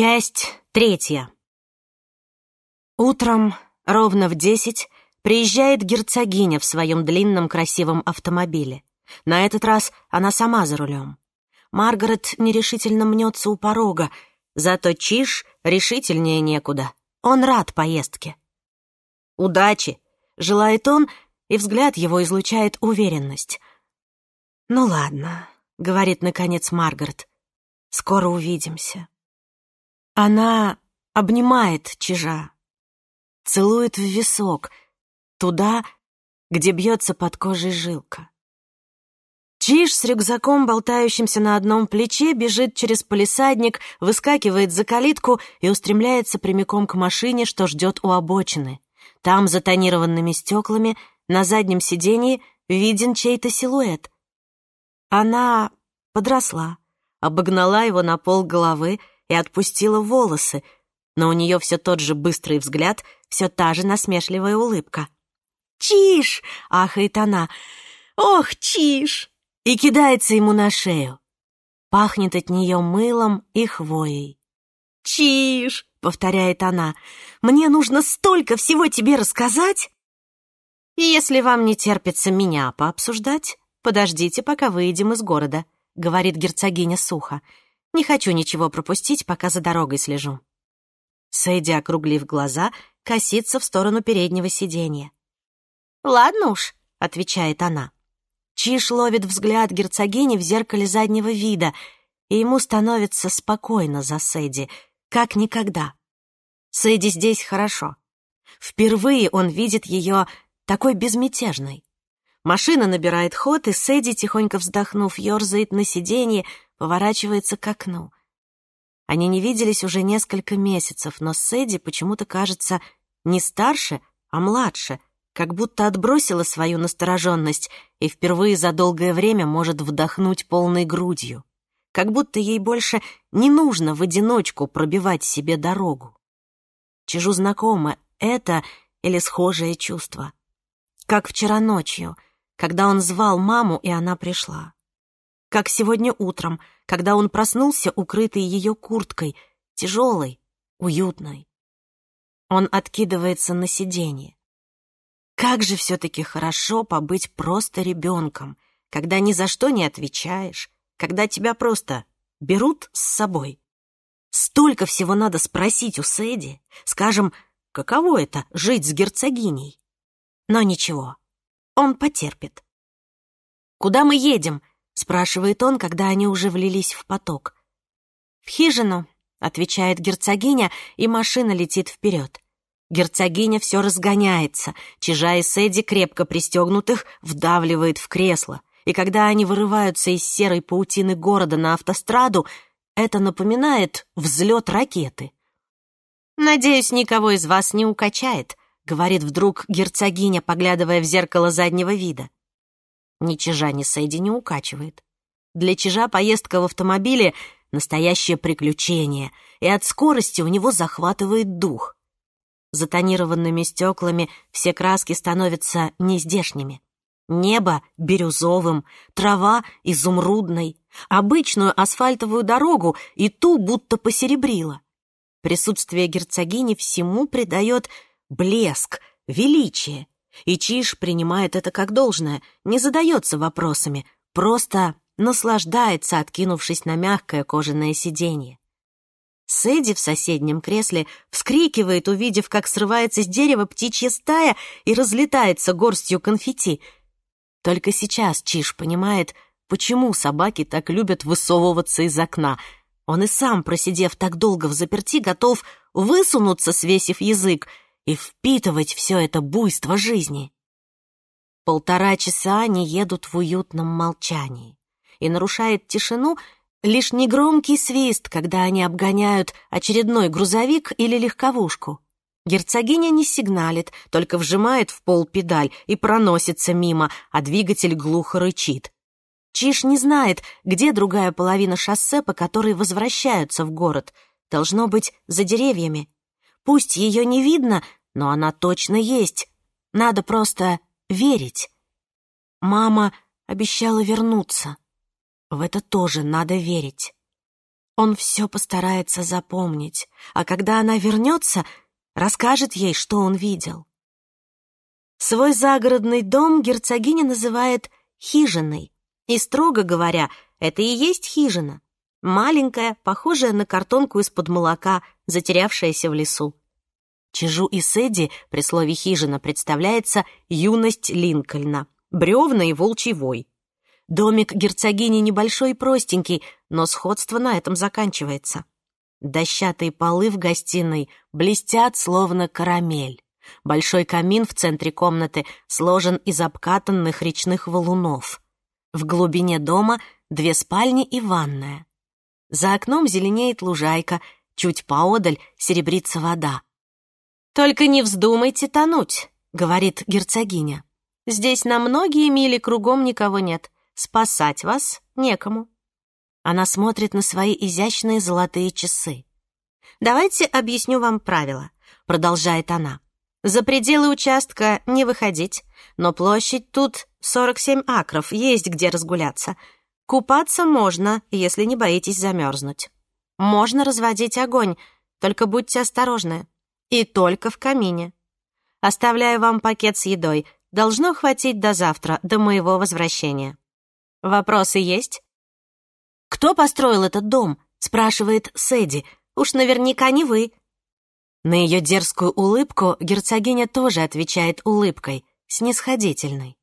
Часть третья. Утром ровно в десять приезжает герцогиня в своем длинном красивом автомобиле. На этот раз она сама за рулем. Маргарет нерешительно мнется у порога, зато Чиш решительнее некуда. Он рад поездке. «Удачи!» — желает он, и взгляд его излучает уверенность. «Ну ладно», — говорит наконец Маргарет, — «скоро увидимся». Она обнимает чижа, целует в висок, туда, где бьется под кожей жилка. Чиж с рюкзаком, болтающимся на одном плече, бежит через полисадник, выскакивает за калитку и устремляется прямиком к машине, что ждет у обочины. Там, за тонированными стеклами, на заднем сиденье виден чей-то силуэт. Она подросла, обогнала его на пол головы и отпустила волосы, но у нее все тот же быстрый взгляд, все та же насмешливая улыбка. «Чиш!» — ахает она. «Ох, чиш!» и кидается ему на шею. Пахнет от нее мылом и хвоей. «Чиш!» — повторяет она. «Мне нужно столько всего тебе рассказать!» «Если вам не терпится меня пообсуждать, подождите, пока выйдем из города», — говорит герцогиня сухо. Не хочу ничего пропустить, пока за дорогой слежу». Сэйди, округлив глаза, косится в сторону переднего сиденья. «Ладно уж», — отвечает она. Чиш ловит взгляд герцогини в зеркале заднего вида, и ему становится спокойно за Сэйди, как никогда. Сэйди здесь хорошо. Впервые он видит ее такой безмятежной. Машина набирает ход, и Сэдди, тихонько вздохнув, ерзает на сиденье, поворачивается к окну. Они не виделись уже несколько месяцев, но Сэдди почему-то кажется не старше, а младше, как будто отбросила свою настороженность и впервые за долгое время может вдохнуть полной грудью, как будто ей больше не нужно в одиночку пробивать себе дорогу. Чижу знакомо это или схожее чувство. Как вчера ночью, когда он звал маму, и она пришла как сегодня утром, когда он проснулся, укрытый ее курткой, тяжелой, уютной. Он откидывается на сиденье. Как же все-таки хорошо побыть просто ребенком, когда ни за что не отвечаешь, когда тебя просто берут с собой. Столько всего надо спросить у Сэдди, скажем, каково это — жить с герцогиней. Но ничего, он потерпит. «Куда мы едем?» спрашивает он, когда они уже влились в поток. «В хижину», — отвечает герцогиня, и машина летит вперед. Герцогиня все разгоняется, чижа и Сэдди, крепко пристегнутых, вдавливает в кресло. И когда они вырываются из серой паутины города на автостраду, это напоминает взлет ракеты. «Надеюсь, никого из вас не укачает», — говорит вдруг герцогиня, поглядывая в зеркало заднего вида. Ни чижа, ни Сэдди не укачивает. Для чижа поездка в автомобиле — настоящее приключение, и от скорости у него захватывает дух. Затонированными стеклами все краски становятся нездешними. Небо — бирюзовым, трава — изумрудной. Обычную асфальтовую дорогу и ту будто посеребрила. Присутствие герцогини всему придает блеск, величие — и Чиш принимает это как должное, не задается вопросами, просто наслаждается, откинувшись на мягкое кожаное сиденье. Сэдди в соседнем кресле вскрикивает, увидев, как срывается с дерева птичья стая и разлетается горстью конфетти. Только сейчас Чиш понимает, почему собаки так любят высовываться из окна. Он и сам, просидев так долго в заперти, готов высунуться, свесив язык, и впитывать все это буйство жизни. Полтора часа они едут в уютном молчании, и нарушает тишину лишь негромкий свист, когда они обгоняют очередной грузовик или легковушку. Герцогиня не сигналит, только вжимает в пол педаль и проносится мимо, а двигатель глухо рычит. Чиш не знает, где другая половина шоссе, по которой возвращаются в город. Должно быть, за деревьями. Пусть ее не видно, но она точно есть. Надо просто верить. Мама обещала вернуться. В это тоже надо верить. Он все постарается запомнить, а когда она вернется, расскажет ей, что он видел. Свой загородный дом герцогиня называет «хижиной», и, строго говоря, это и есть хижина. Маленькая, похожая на картонку из-под молока, затерявшаяся в лесу. Чижу и Сэдди при слове «хижина» представляется юность Линкольна, бревна и волчий вой. Домик герцогини небольшой и простенький, но сходство на этом заканчивается. Дощатые полы в гостиной блестят, словно карамель. Большой камин в центре комнаты сложен из обкатанных речных валунов. В глубине дома две спальни и ванная. За окном зеленеет лужайка, чуть поодаль серебрится вода — «Только не вздумайте тонуть», — говорит герцогиня. «Здесь на многие мили кругом никого нет. Спасать вас некому». Она смотрит на свои изящные золотые часы. «Давайте объясню вам правила», — продолжает она. «За пределы участка не выходить, но площадь тут 47 акров, есть где разгуляться. Купаться можно, если не боитесь замерзнуть. Можно разводить огонь, только будьте осторожны, и только в камине. Оставляю вам пакет с едой. Должно хватить до завтра, до моего возвращения. Вопросы есть? «Кто построил этот дом?» — спрашивает Сэдди. «Уж наверняка не вы». На ее дерзкую улыбку герцогиня тоже отвечает улыбкой, снисходительной.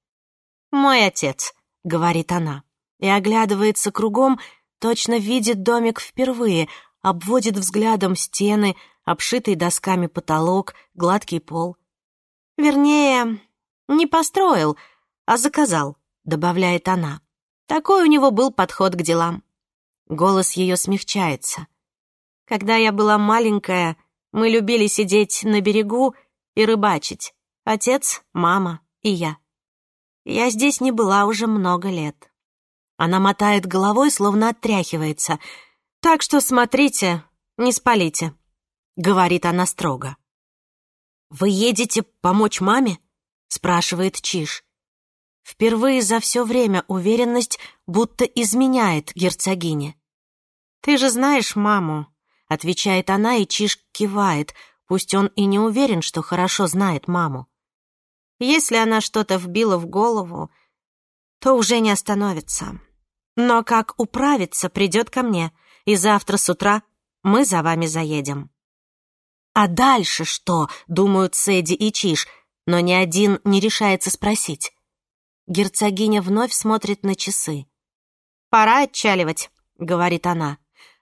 «Мой отец», — говорит она, и оглядывается кругом, точно видит домик впервые, обводит взглядом стены, обшитый досками потолок, гладкий пол. «Вернее, не построил, а заказал», — добавляет она. Такой у него был подход к делам. Голос ее смягчается. «Когда я была маленькая, мы любили сидеть на берегу и рыбачить. Отец, мама и я. Я здесь не была уже много лет». Она мотает головой, словно отряхивается. «Так что смотрите, не спалите». — говорит она строго. «Вы едете помочь маме?» — спрашивает Чиж. Впервые за все время уверенность будто изменяет герцогине. «Ты же знаешь маму», — отвечает она, и Чиж кивает, пусть он и не уверен, что хорошо знает маму. Если она что-то вбила в голову, то уже не остановится. Но как управиться, придет ко мне, и завтра с утра мы за вами заедем. «А дальше что?» — думают Сэдди и Чиш, но ни один не решается спросить. Герцогиня вновь смотрит на часы. «Пора отчаливать», — говорит она.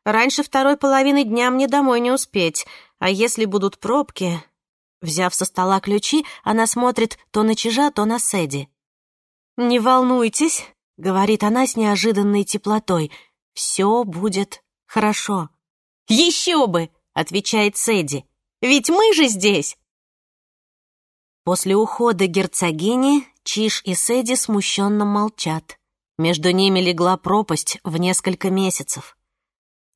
«Раньше второй половины дня мне домой не успеть, а если будут пробки...» Взяв со стола ключи, она смотрит то на Чижа, то на Сэдди. «Не волнуйтесь», — говорит она с неожиданной теплотой. «Все будет хорошо». «Еще бы!» — отвечает Сэдди. Ведь мы же здесь!» После ухода герцогини Чиш и Сэдди смущенно молчат. Между ними легла пропасть в несколько месяцев.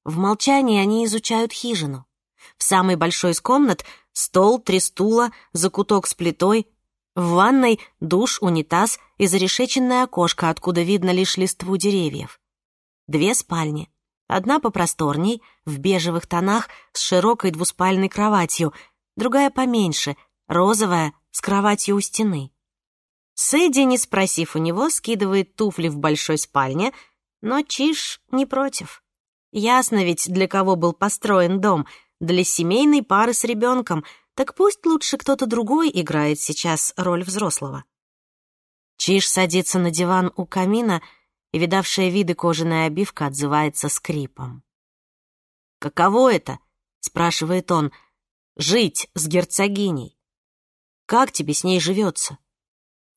В молчании они изучают хижину. В самый большой из комнат — стол, три стула, закуток с плитой. В ванной — душ, унитаз и зарешеченное окошко, откуда видно лишь листву деревьев. Две спальни — Одна попросторней, в бежевых тонах, с широкой двуспальной кроватью, другая поменьше, розовая, с кроватью у стены. Сэдди, не спросив у него, скидывает туфли в большой спальне, но Чиш не против. Ясно ведь, для кого был построен дом. Для семейной пары с ребенком. Так пусть лучше кто-то другой играет сейчас роль взрослого. Чиш садится на диван у камина — и видавшая виды кожаная обивка отзывается скрипом. «Каково это?» — спрашивает он. «Жить с герцогиней. Как тебе с ней живется?»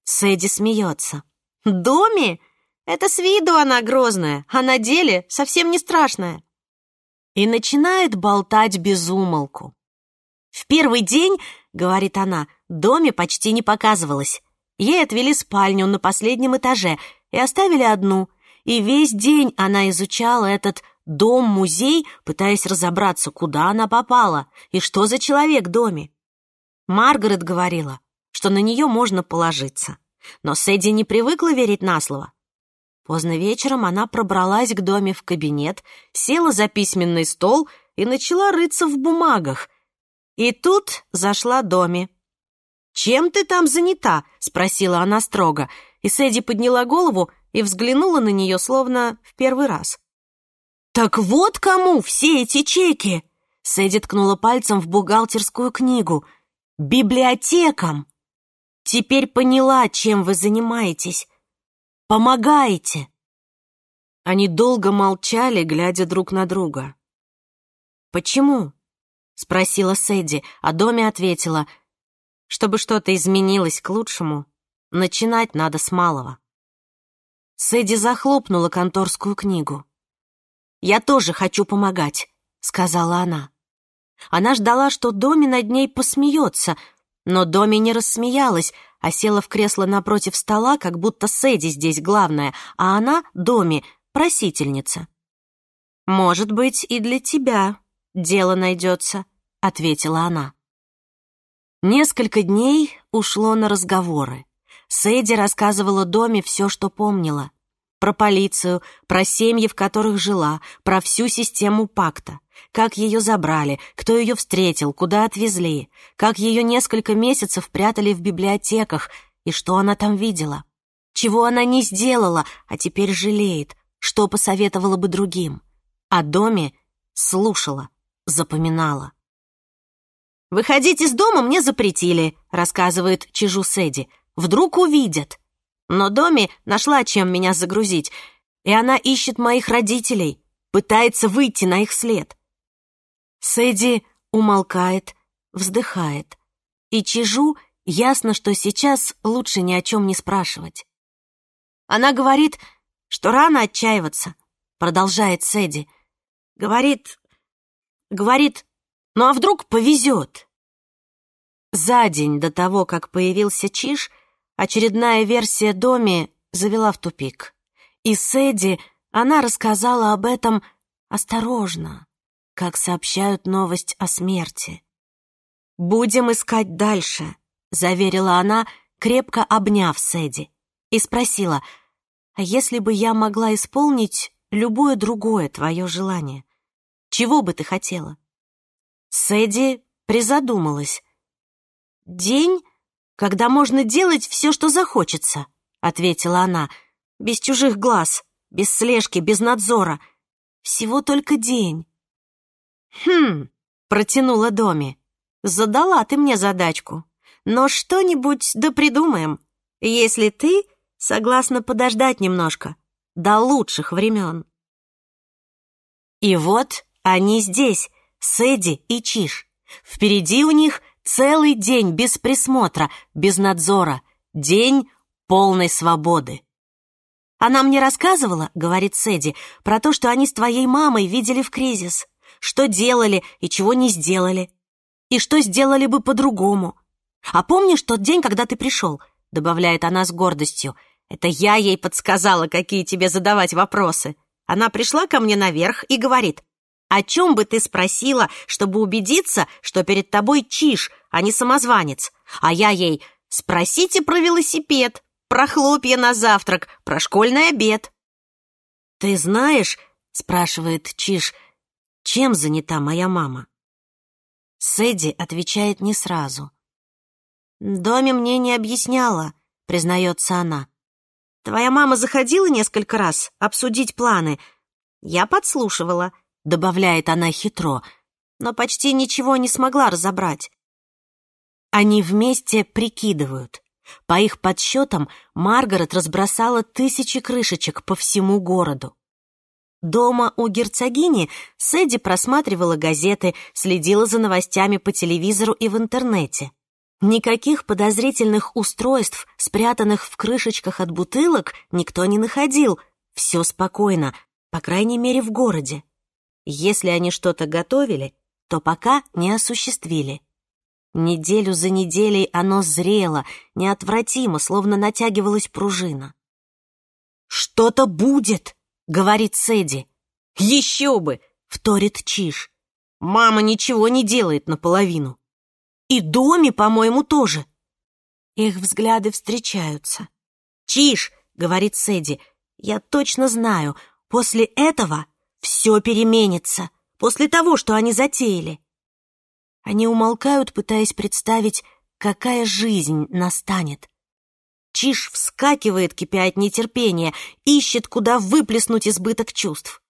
Сэдди смеется. «Доме? Это с виду она грозная, а на деле совсем не страшная». И начинает болтать без умолку. «В первый день, — говорит она, — доме почти не показывалась. Ей отвели спальню на последнем этаже — и оставили одну. И весь день она изучала этот дом-музей, пытаясь разобраться, куда она попала и что за человек в доме. Маргарет говорила, что на нее можно положиться. Но Сэдди не привыкла верить на слово. Поздно вечером она пробралась к доме в кабинет, села за письменный стол и начала рыться в бумагах. И тут зашла Доми. «Чем ты там занята?» — спросила она строго — и Сэдди подняла голову и взглянула на нее словно в первый раз. «Так вот кому все эти чеки!» Сэдди ткнула пальцем в бухгалтерскую книгу. «Библиотекам!» «Теперь поняла, чем вы занимаетесь. Помогаете!» Они долго молчали, глядя друг на друга. «Почему?» — спросила Сэдди, а Доми ответила, «чтобы что-то изменилось к лучшему, Начинать надо с малого. Сэдди захлопнула конторскую книгу. «Я тоже хочу помогать», — сказала она. Она ждала, что Доми над ней посмеется, но Доми не рассмеялась, а села в кресло напротив стола, как будто Сэдди здесь главная, а она, Доми, просительница. «Может быть, и для тебя дело найдется», — ответила она. Несколько дней ушло на разговоры. Сэйди рассказывала доме все, что помнила. Про полицию, про семьи, в которых жила, про всю систему пакта. Как ее забрали, кто ее встретил, куда отвезли, как ее несколько месяцев прятали в библиотеках и что она там видела. Чего она не сделала, а теперь жалеет, что посоветовала бы другим. А доме слушала, запоминала. «Выходить из дома мне запретили», — рассказывает Чижу Сэдди. Вдруг увидят. Но Доми нашла, чем меня загрузить, и она ищет моих родителей, пытается выйти на их след. Сэдди умолкает, вздыхает. И Чижу ясно, что сейчас лучше ни о чем не спрашивать. Она говорит, что рано отчаиваться, продолжает Сэдди. Говорит, говорит, ну а вдруг повезет? За день до того, как появился Чиж, Очередная версия Доми завела в тупик. И Сэдди, она рассказала об этом осторожно, как сообщают новость о смерти. «Будем искать дальше», — заверила она, крепко обняв Сэдди, и спросила, «А если бы я могла исполнить любое другое твое желание, чего бы ты хотела?» Сэдди призадумалась. «День, когда можно делать все, что захочется», — ответила она, «без чужих глаз, без слежки, без надзора. Всего только день». «Хм», — протянула Доми, «задала ты мне задачку, но что-нибудь да придумаем, если ты согласна подождать немножко, до лучших времен». И вот они здесь, Сэдди и Чиш. Впереди у них Целый день без присмотра, без надзора. День полной свободы. «Она мне рассказывала, — говорит Сэдди, — про то, что они с твоей мамой видели в кризис, что делали и чего не сделали, и что сделали бы по-другому. А помнишь тот день, когда ты пришел?» — добавляет она с гордостью. «Это я ей подсказала, какие тебе задавать вопросы. Она пришла ко мне наверх и говорит, о чем бы ты спросила, чтобы убедиться, что перед тобой чиш, а не самозванец? А я ей «Спросите про велосипед, про хлопья на завтрак, про школьный обед». «Ты знаешь, — спрашивает Чиш, — чем занята моя мама?» Сэдди отвечает не сразу. «Доме мне не объясняла», — признается она. «Твоя мама заходила несколько раз обсудить планы. Я подслушивала» добавляет она хитро, но почти ничего не смогла разобрать. Они вместе прикидывают. По их подсчетам, Маргарет разбросала тысячи крышечек по всему городу. Дома у герцогини Сэдди просматривала газеты, следила за новостями по телевизору и в интернете. Никаких подозрительных устройств, спрятанных в крышечках от бутылок, никто не находил. Все спокойно, по крайней мере, в городе. Если они что-то готовили, то пока не осуществили. Неделю за неделей оно зрело, неотвратимо, словно натягивалась пружина. «Что-то будет!» — говорит Сэдди. «Еще бы!» — вторит Чиш. «Мама ничего не делает наполовину. И Доми, по-моему, тоже». Их взгляды встречаются. «Чиш!» — говорит Сэдди. «Я точно знаю, после этого все переменится после того, что они затеяли. Они умолкают, пытаясь представить, какая жизнь настанет. Чиж вскакивает, кипя от нетерпения, ищет, куда выплеснуть избыток чувств.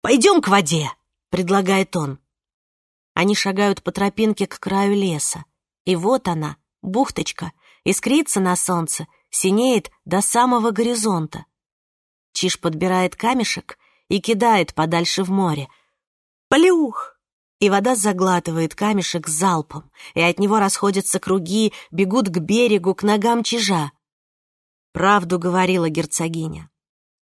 «Пойдем к воде!» — предлагает он. Они шагают по тропинке к краю леса. И вот она, бухточка, искрится на солнце, синеет до самого горизонта. Чиж подбирает камешек и кидает подальше в море. Плюх! И вода заглатывает камешек залпом, и от него расходятся круги, бегут к берегу, к ногам чижа. Правду говорила герцогиня.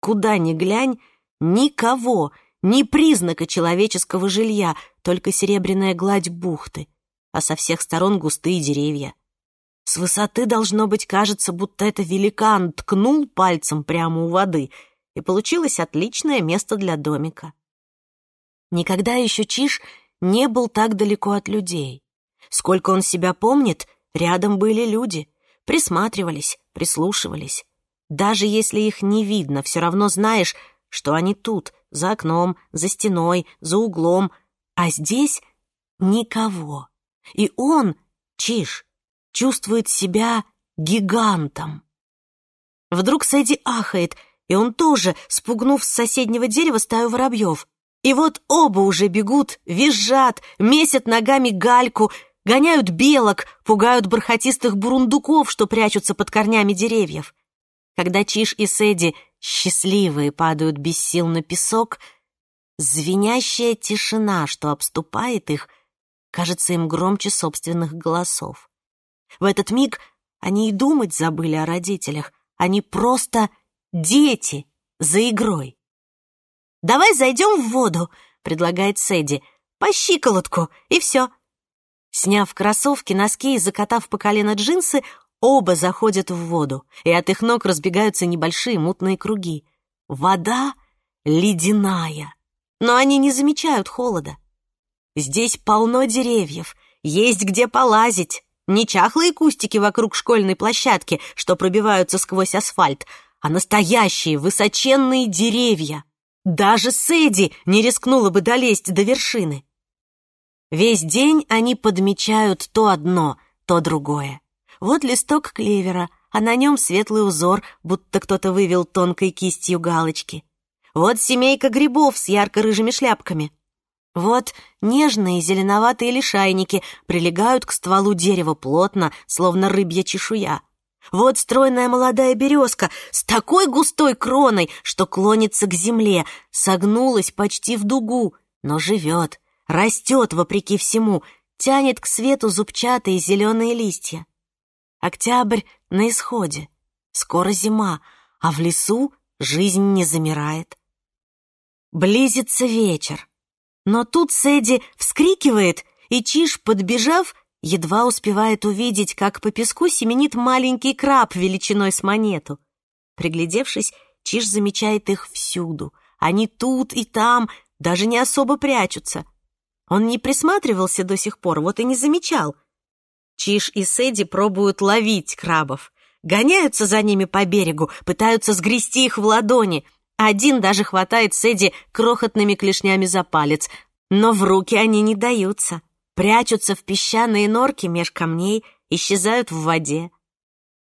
Куда ни глянь, никого, ни признака человеческого жилья, только серебряная гладь бухты, а со всех сторон густые деревья. С высоты, должно быть, кажется, будто это великан ткнул пальцем прямо у воды — и получилось отличное место для домика. Никогда еще Чиж не был так далеко от людей. Сколько он себя помнит, рядом были люди, присматривались, прислушивались. Даже если их не видно, все равно знаешь, что они тут, за окном, за стеной, за углом, а здесь никого. И он, Чиж, чувствует себя гигантом. Вдруг Сэдди ахает — и он тоже, спугнув с соседнего дерева стаю воробьев. И вот оба уже бегут, визжат, месят ногами гальку, гоняют белок, пугают бархатистых бурундуков, что прячутся под корнями деревьев. Когда Чиш и Сэдди, счастливые, падают без сил на песок, звенящая тишина, что обступает их, кажется им громче собственных голосов. В этот миг они и думать забыли о родителях, они просто Дети! За игрой!» «Давай зайдем в воду!» — предлагает Сэдди. «По щиколотку, и все!» Сняв кроссовки, носки и закатав по колено джинсы, оба заходят в воду, и от их ног разбегаются небольшие мутные круги. Вода ледяная, но они не замечают холода. Здесь полно деревьев, есть где полазить. Не чахлые кустики вокруг школьной площадки, что пробиваются сквозь асфальт, а настоящие высоченные деревья. Даже Сэдди не рискнула бы долезть до вершины. Весь день они подмечают то одно, то другое. Вот листок клевера, а на нем светлый узор, будто кто-то вывел тонкой кистью галочки. Вот семейка грибов с ярко-рыжими шляпками. Вот нежные зеленоватые лишайники прилегают к стволу дерева плотно, словно рыбья чешуя. Вот стройная молодая березка с такой густой кроной, что клонится к земле, согнулась почти в дугу, но живет, растет вопреки всему, тянет к свету зубчатые зеленые листья. Октябрь на исходе, скоро зима, а в лесу жизнь не замирает. Близится вечер, но тут Сэдди вскрикивает, и Чиж, подбежав, едва успевает увидеть, как по песку семенит маленький краб величиной с монету. Приглядевшись, Чиж замечает их всюду. Они тут и там, даже не особо прячутся. Он не присматривался до сих пор, вот и не замечал. Чиж и Сэдди пробуют ловить крабов. Гоняются за ними по берегу, пытаются сгрести их в ладони. Один даже хватает Сэдди крохотными клешнями за палец, но в руки они не даются прячутся в песчаные норки меж камней, исчезают в воде.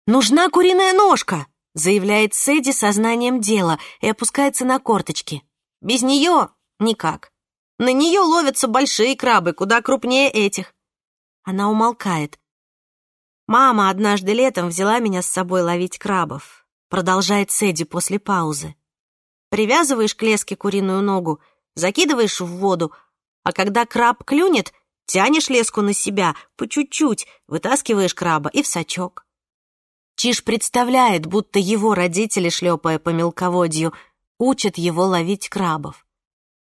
«Нужна куриная ножка!» — заявляет Сэдди сознанием дела и опускается на корточки. «Без нее никак. На нее ловятся большие крабы, куда крупнее этих». Она умолкает. «Мама однажды летом взяла меня с собой ловить крабов», — продолжает Сэдди после паузы. «Привязываешь к леске куриную ногу, закидываешь в воду, а когда краб клюнет — Тянешь леску на себя по чуть-чуть, вытаскиваешь краба и в сачок. Чиж представляет, будто его родители, шлепая по мелководью, учат его ловить крабов.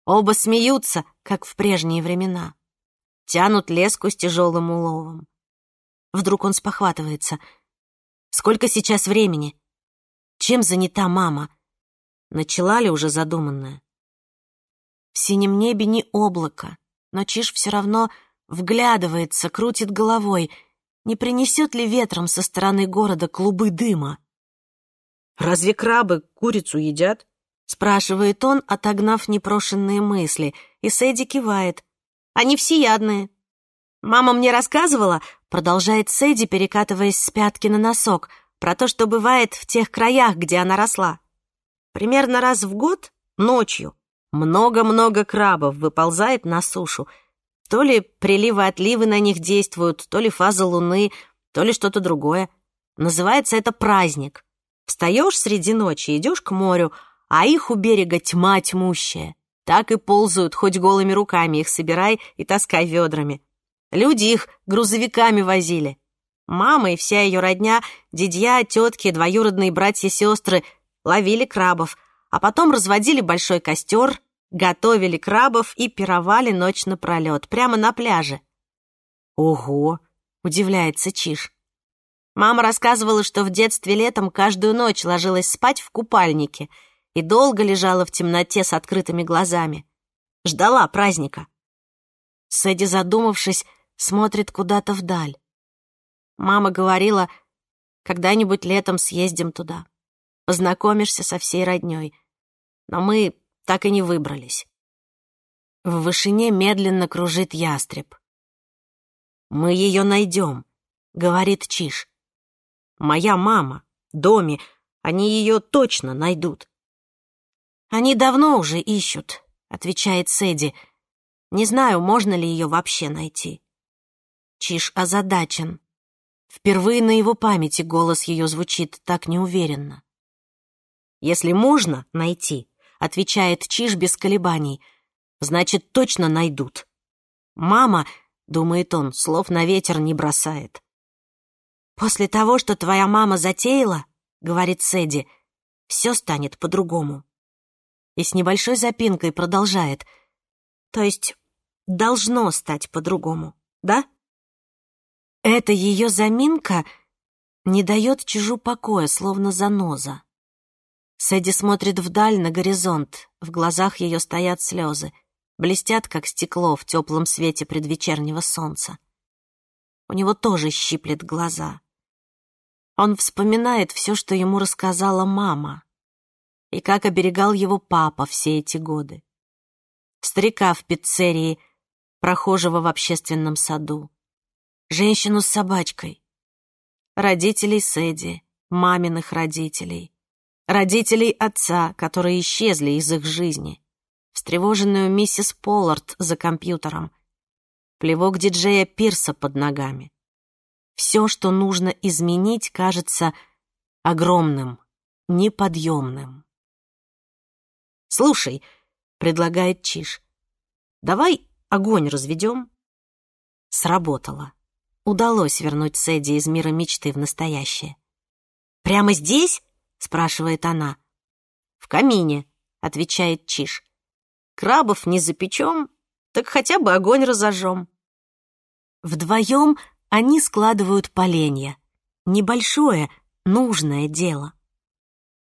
Оба смеются, как в прежние времена. Тянут леску с тяжелым уловом. Вдруг он спохватывается. Сколько сейчас времени? Чем занята мама? Начала ли уже задуманное? В синем небе ни облака, но Чиж все равно вглядывается, крутит головой, не принесет ли ветром со стороны города клубы дыма. «Разве крабы курицу едят?» — спрашивает он, отогнав непрошенные мысли, и Сэдди кивает. «Они всеядные». «Мама мне рассказывала», — продолжает Сэдди, перекатываясь с пятки на носок, про то, что бывает в тех краях, где она росла. Примерно раз в год, ночью, много-много крабов выползает на сушу — то ли приливы отливы на них действуют, то ли фаза луны, то ли что-то другое. Называется это праздник. Встаешь среди ночи, идешь к морю, а их у берега тьма тьмущая. Так и ползают, хоть голыми руками их собирай и таскай ведрами. Люди их грузовиками возили. Мама и вся ее родня, дядья, тетки, двоюродные братья-сестры ловили крабов, а потом разводили большой костер, готовили крабов и пировали ночь напролет, прямо на пляже. «Ого!» — удивляется Чиж. Мама рассказывала, что в детстве летом каждую ночь ложилась спать в купальнике и долго лежала в темноте с открытыми глазами. Ждала праздника. Сэдди, задумавшись, смотрит куда-то вдаль. Мама говорила, когда-нибудь летом съездим туда. Познакомишься со всей роднёй. Но мы так и не выбрались. В вышине медленно кружит ястреб. «Мы ее найдем», — говорит Чиш. «Моя мама, Доми, они ее точно найдут». «Они давно уже ищут», — отвечает Сэдди. «Не знаю, можно ли ее вообще найти». Чиш озадачен. Впервые на его памяти голос ее звучит так неуверенно. «Если можно найти, отвечает Чиж без колебаний. «Значит, точно найдут». «Мама», — думает он, слов на ветер не бросает. «После того, что твоя мама затеяла», — говорит Сэдди, — «все станет по-другому». И с небольшой запинкой продолжает. «То есть должно стать по-другому, да?» Эта ее заминка не дает чужу покоя, словно заноза. Сэдди смотрит вдаль, на горизонт. В глазах ее стоят слезы. Блестят, как стекло в теплом свете предвечернего солнца. У него тоже щиплет глаза. Он вспоминает все, что ему рассказала мама. И как оберегал его папа все эти годы. Старика в пиццерии, прохожего в общественном саду. Женщину с собачкой. Родителей Сэдди, маминых родителей родителей отца, которые исчезли из их жизни, встревоженную миссис Поллард за компьютером, плевок диджея Пирса под ногами. Все, что нужно изменить, кажется огромным, неподъемным. «Слушай», — предлагает Чиш, — «давай огонь разведем». Сработало. Удалось вернуть Сэдди из мира мечты в настоящее. «Прямо здесь?» спрашивает она. В камине, отвечает Чиж. Крабов не запечем, так хотя бы огонь разожжем. Вдвоем они складывают поленья. Небольшое, нужное дело.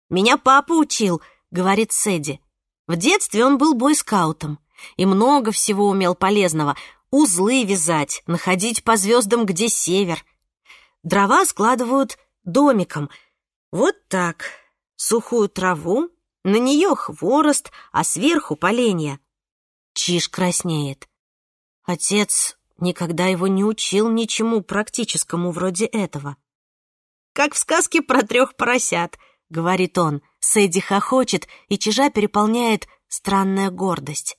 «Меня папа учил», — говорит Сэдди. «В детстве он был бойскаутом и много всего умел полезного. Узлы вязать, находить по звездам, где север. Дрова складывают домиком, вот так. Сухую траву, на нее хворост, а сверху поленья. Чиж краснеет. Отец никогда его не учил ничему практическому вроде этого. «Как в сказке про трех поросят», — говорит он. Сэдди хохочет, и чижа переполняет странная гордость.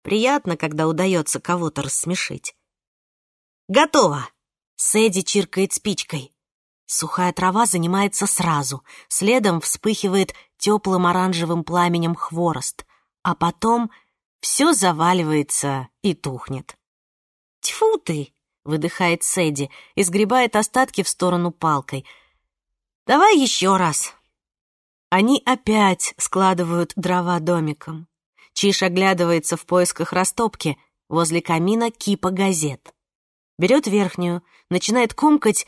Приятно, когда удается кого-то рассмешить. «Готово!» — Сэдди чиркает спичкой. Сухая трава занимается сразу, следом вспыхивает теплым оранжевым пламенем хворост, а потом все заваливается и тухнет. «Тьфу ты!» — выдыхает Сэдди и сгребает остатки в сторону палкой. «Давай еще раз!» Они опять складывают дрова домиком. Чиш оглядывается в поисках растопки, возле камина кипа газет. Берет верхнюю, начинает комкать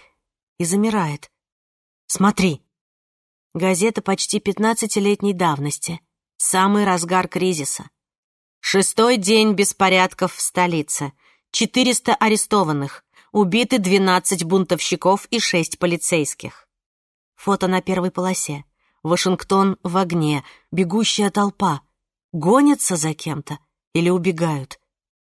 и замирает. «Смотри!» Газета почти пятнадцатилетней давности. Самый разгар кризиса. Шестой день беспорядков в столице. 400 арестованных. Убиты 12 бунтовщиков и шесть полицейских. Фото на первой полосе. Вашингтон в огне. Бегущая толпа. Гонятся за кем-то или убегают?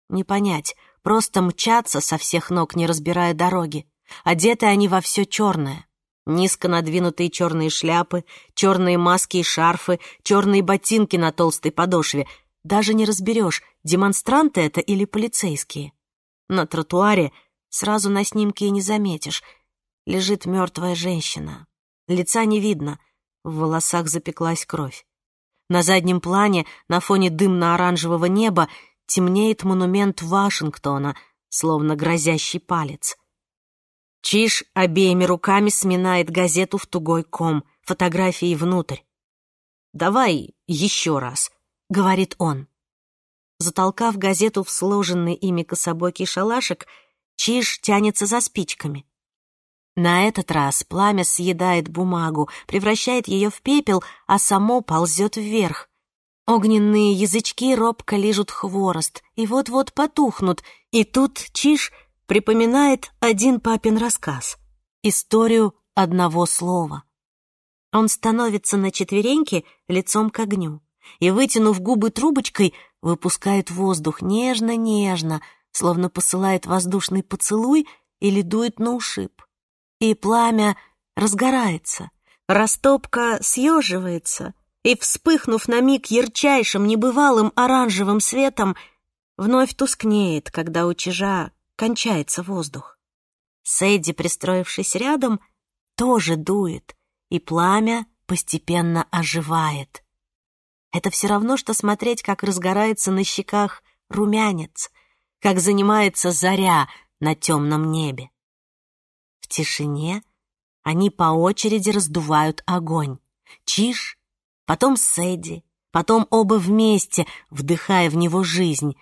Не понять. Просто мчатся со всех ног, не разбирая дороги. Одеты они во все черное. Низко надвинутые черные шляпы, черные маски и шарфы, черные ботинки на толстой подошве. Даже не разберешь, демонстранты это или полицейские. На тротуаре сразу на снимке и не заметишь. Лежит мертвая женщина. Лица не видно, в волосах запеклась кровь. На заднем плане, на фоне дымно-оранжевого неба, темнеет монумент Вашингтона, словно грозящий палец — Чиж обеими руками сминает газету в тугой ком, фотографии внутрь. «Давай еще раз», — говорит он. Затолкав газету в сложенный ими кособокий шалашик, Чиж тянется за спичками. На этот раз пламя съедает бумагу, превращает ее в пепел, а само ползет вверх. Огненные язычки робко лижут хворост и вот-вот потухнут, и тут Чиж... — припоминает один папин рассказ — историю одного слова. Он становится на четвереньке лицом к огню и, вытянув губы трубочкой, выпускает воздух нежно-нежно, словно посылает воздушный поцелуй или дует на ушиб. И пламя разгорается, растопка съеживается и, вспыхнув на миг ярчайшим небывалым оранжевым светом, вновь тускнеет, когда у чижа кончается воздух. Сэдди, пристроившись рядом, тоже дует, и пламя постепенно оживает. Это все равно, что смотреть, как разгорается на щеках румянец, как занимается заря на темном небе. В тишине они по очереди раздувают огонь. Чиж, потом Сэдди, потом оба вместе, вдыхая в него жизнь.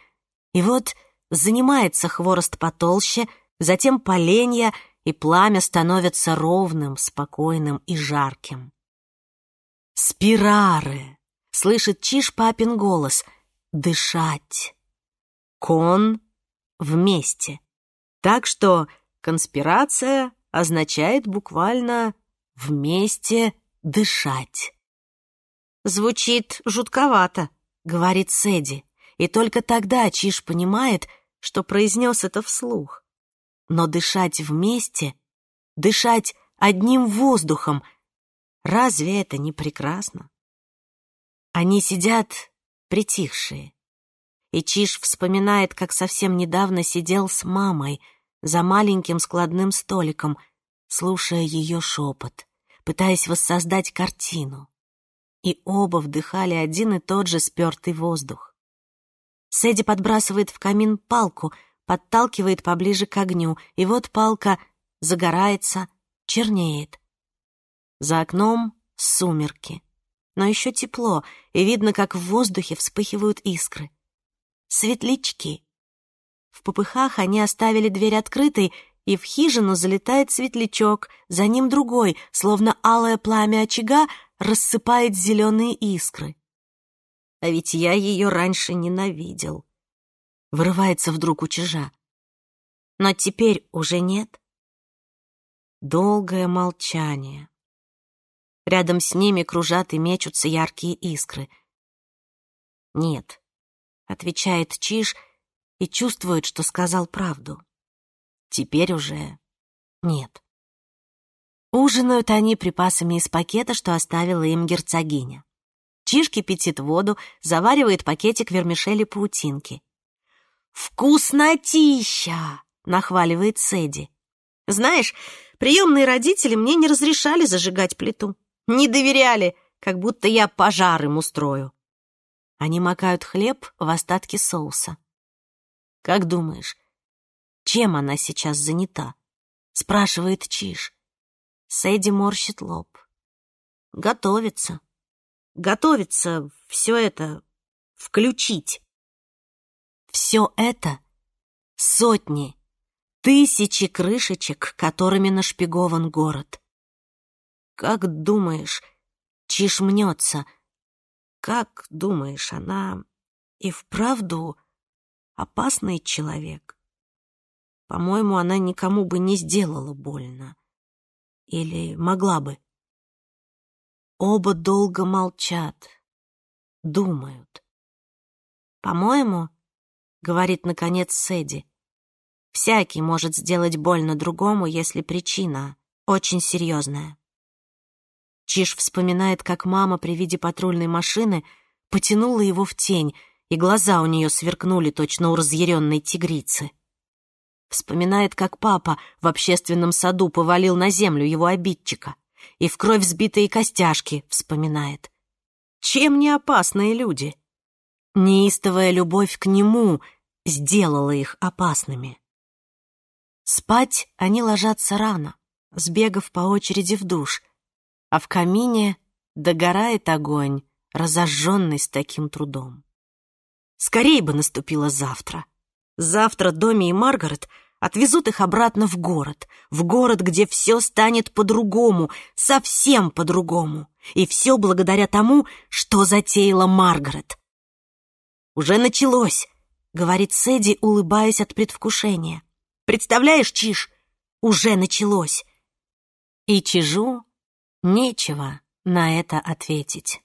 И вот занимается хворост потолще, затем поленья, и пламя становится ровным, спокойным и жарким. «Спирары!» — слышит Чиш папин голос. «Дышать!» «Кон» — «вместе». Так что конспирация означает буквально «вместе дышать». «Звучит жутковато», — говорит Сэдди и только тогда Чиш понимает, что произнес это вслух. Но дышать вместе, дышать одним воздухом, разве это не прекрасно? Они сидят притихшие. И Чиш вспоминает, как совсем недавно сидел с мамой за маленьким складным столиком, слушая ее шепот, пытаясь воссоздать картину. И оба вдыхали один и тот же спертый воздух. Сэдди подбрасывает в камин палку, подталкивает поближе к огню, и вот палка загорается, чернеет. За окном сумерки, но еще тепло, и видно, как в воздухе вспыхивают искры. Светлячки. В попыхах они оставили дверь открытой, и в хижину залетает светлячок, за ним другой, словно алое пламя очага рассыпает зеленые искры а ведь я ее раньше ненавидел. Вырывается вдруг у чижа. Но теперь уже нет. Долгое молчание. Рядом с ними кружат и мечутся яркие искры. «Нет», — отвечает Чиж и чувствует, что сказал правду. «Теперь уже нет». Ужинают они припасами из пакета, что оставила им герцогиня мальчишки пятит воду, заваривает пакетик вермишели паутинки. «Вкуснотища!» — нахваливает Сэдди. «Знаешь, приемные родители мне не разрешали зажигать плиту. Не доверяли, как будто я пожар им устрою». Они макают хлеб в остатки соуса. «Как думаешь, чем она сейчас занята?» — спрашивает Чиж. Сэдди морщит лоб. «Готовится» готовиться, все это включить. Все это сотни, тысячи крышечек, которыми нашпигован город. Как думаешь, чиж? Как думаешь, она и вправду опасный человек? По-моему, она никому бы не сделала больно. Или могла бы. Оба долго молчат, думают. «По-моему, — говорит, наконец, Сэдди, — всякий может сделать больно другому, если причина очень серьезная». Чиш вспоминает, как мама при виде патрульной машины потянула его в тень, и глаза у нее сверкнули точно у разъяренной тигрицы. Вспоминает, как папа в общественном саду повалил на землю его обидчика — и в кровь сбитые костяшки вспоминает. Чем не опасные люди? Неистовая любовь к нему сделала их опасными. Спать они ложатся рано, сбегав по очереди в душ, а в камине догорает огонь, разожженный с таким трудом. Скорей бы наступило завтра. Завтра Доми и Маргарет — Отвезут их обратно в город, в город, где все станет по-другому, совсем по-другому. И все благодаря тому, что затеяла Маргарет. «Уже началось», — говорит Сэдди, улыбаясь от предвкушения. «Представляешь, Чиж, уже началось». И Чижу нечего на это ответить.